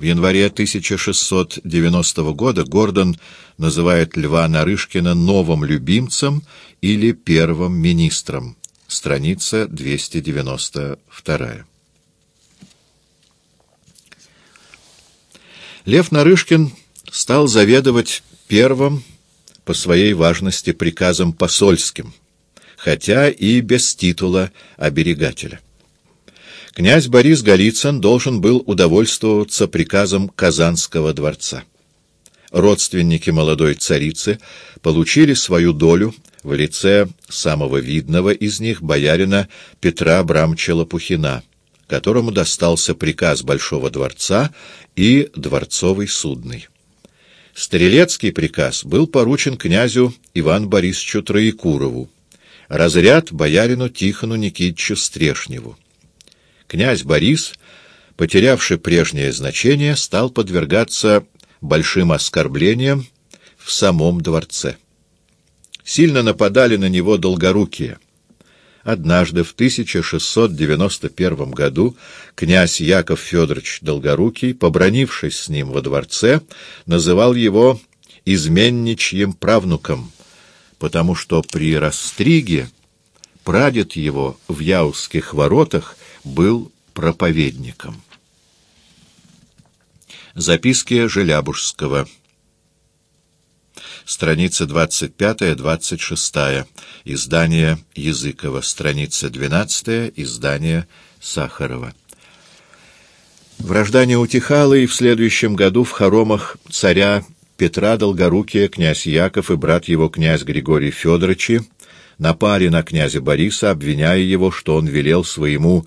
В январе 1690 года Гордон называет Льва Нарышкина новым любимцем или первым министром. Страница 292. Лев Нарышкин стал заведовать первым по своей важности приказом посольским, хотя и без титула оберегателя. Князь Борис Голицын должен был удовольствоваться приказом Казанского дворца. Родственники молодой царицы получили свою долю в лице самого видного из них боярина Петра Абрамча Лопухина, которому достался приказ Большого дворца и дворцовый судный. Стрелецкий приказ был поручен князю Ивану Борисовичу Троекурову, разряд боярину Тихону Никитичу Стрешневу. Князь Борис, потерявший прежнее значение, стал подвергаться большим оскорблениям в самом дворце. Сильно нападали на него долгорукие. Однажды в 1691 году князь Яков Федорович Долгорукий, побронившись с ним во дворце, называл его изменничьим правнуком, потому что при растриге прадед его в Яузских воротах был проповедником. Записки Желябужского Страница 25-26. Издание Языкова. Страница 12. Издание Сахарова. Вражда не утихала, и в следующем году в хоромах царя Петра Долгорукия князь Яков и брат его князь Григорий Федоровичи напали на князя Бориса, обвиняя его, что он велел своему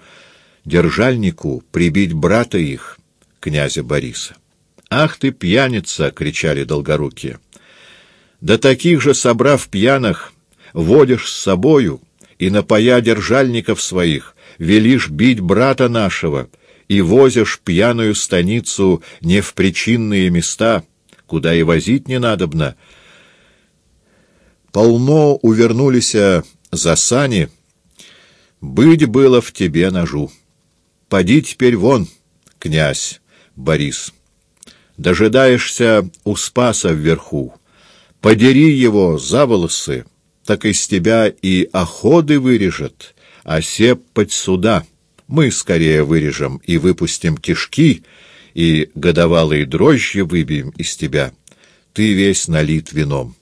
держальнику прибить брата их, князя Бориса. «Ах ты, пьяница!» — кричали долгорукие. «Да таких же, собрав пьяных, водишь с собою и, напоя держальников своих, велишь бить брата нашего и возишь пьяную станицу не в причинные места, куда и возить не надобно. Полно увернулись за сани, быть было в тебе ножу». Поди теперь вон, князь Борис. Дожидаешься у Спаса вверху. Подери его за волосы, так из тебя и оходы вырежет, а сепать сюда. Мы скорее вырежем и выпустим кишки, и годовалые дрожжи выбьем из тебя. Ты весь налит вином.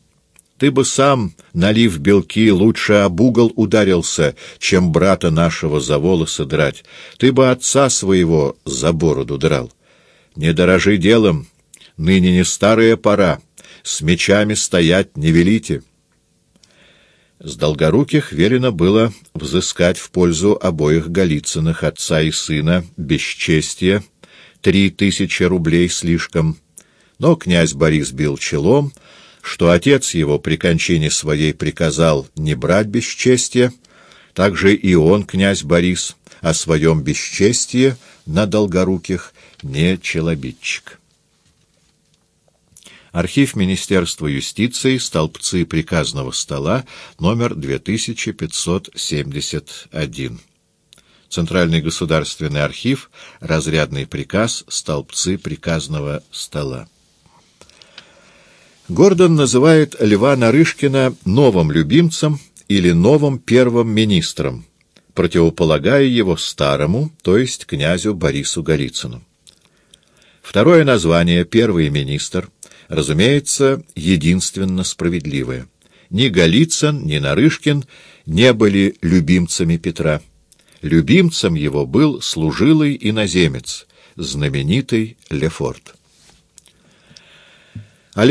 Ты бы сам, налив белки, лучше об угол ударился, чем брата нашего за волосы драть. Ты бы отца своего за бороду драл. Не дорожи делом, ныне не старая пора, с мечами стоять не велите. С Долгоруких велено было взыскать в пользу обоих Голицыных, отца и сына, бесчестие, три тысячи рублей слишком. Но князь Борис бил челом, что отец его при кончине своей приказал не брать бесчестие, также и он, князь Борис, о своем бесчестии на долгоруких не челобитчик. Архив Министерства юстиции, столбцы приказного стола, номер 2571. Центральный государственный архив, разрядный приказ, столбцы приказного стола. Гордон называет Льва Нарышкина новым любимцем или новым первым министром, противополагая его старому, то есть князю Борису Голицыну. Второе название «первый министр» разумеется, единственно справедливое. Ни Голицын, ни Нарышкин не были любимцами Петра. Любимцем его был служилый иноземец, знаменитый Лефорт. О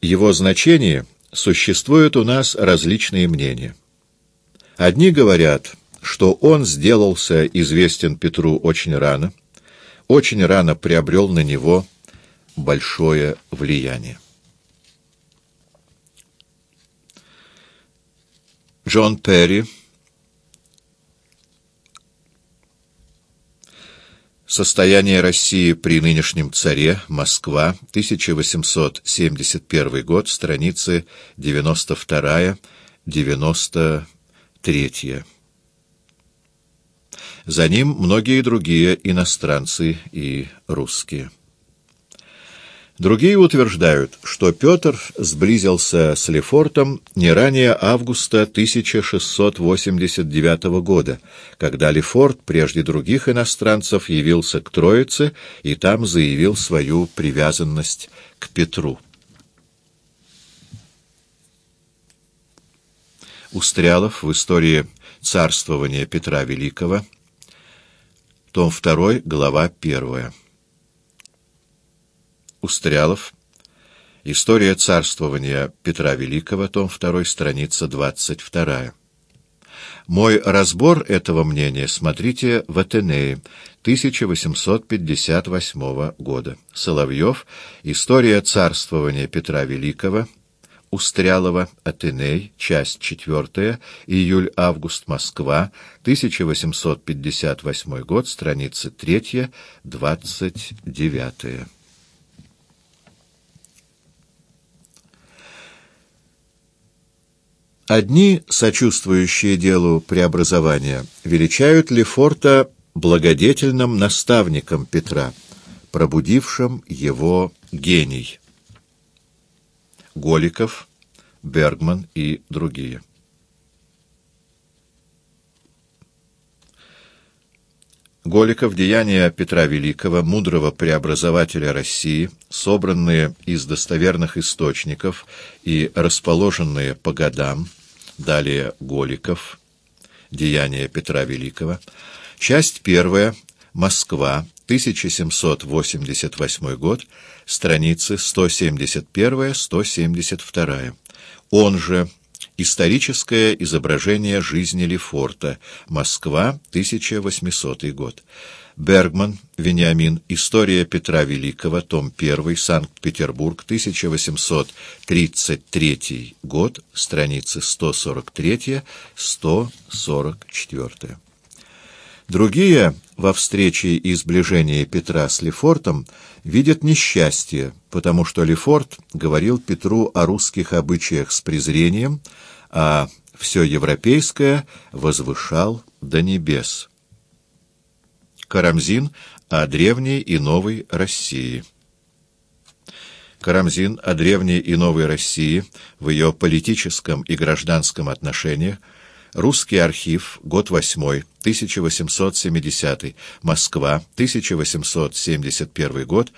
его значении, существуют у нас различные мнения. Одни говорят, что он сделался известен Петру очень рано, очень рано приобрел на него большое влияние. Джон Перри Состояние России при нынешнем царе. Москва. 1871 год. Страницы 92-93. За ним многие другие иностранцы и русские. Другие утверждают, что Петр сблизился с Лефортом не ранее августа 1689 года, когда Лефорт прежде других иностранцев явился к Троице и там заявил свою привязанность к Петру. Устрялов в истории царствования Петра Великого, том 2, глава 1. Устрялов. История царствования Петра Великого, том 2, страница 22. Мой разбор этого мнения смотрите в Атенее 1858 года. Соловьев. История царствования Петра Великого. Устрялова, Атеней, часть 4, июль-август, Москва, 1858 год, страницы 3, Одни, сочувствующие делу преобразования, величают Лефорта благодетельным наставником Петра, пробудившим его гений. Голиков, Бергман и другие. Голиков «Деяния Петра Великого, мудрого преобразователя России», собранные из достоверных источников и расположенные по годам, далее Голиков «Деяния Петра Великого», часть первая, Москва, 1788 год, страницы 171-172. Он же Историческое изображение жизни Лефорта. Москва, 1800 год. Бергман, Вениамин. История Петра Великого. Том 1. Санкт-Петербург, 1833 год. Страницы 143-144. Другие во встрече и сближении Петра с Лефортом видят несчастье, потому что Лефорт говорил Петру о русских обычаях с презрением, а все европейское возвышал до небес. Карамзин о древней и новой России. Карамзин о древней и новой России в ее политическом и гражданском отношениях Русский архив, год 8, 1870, Москва, 1871 год,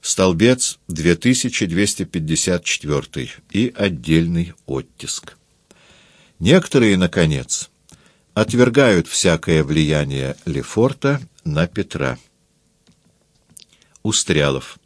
столбец 2254 и отдельный оттиск. Некоторые, наконец, отвергают всякое влияние Лефорта на Петра. Устрялов.